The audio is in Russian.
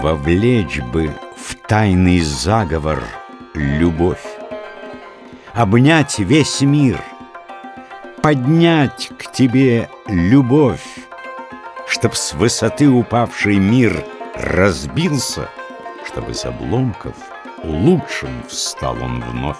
Вовлечь бы в тайный заговор любовь, Обнять весь мир, поднять к тебе любовь, Чтоб с высоты упавший мир разбился, Чтобы из обломков лучшим встал он вновь.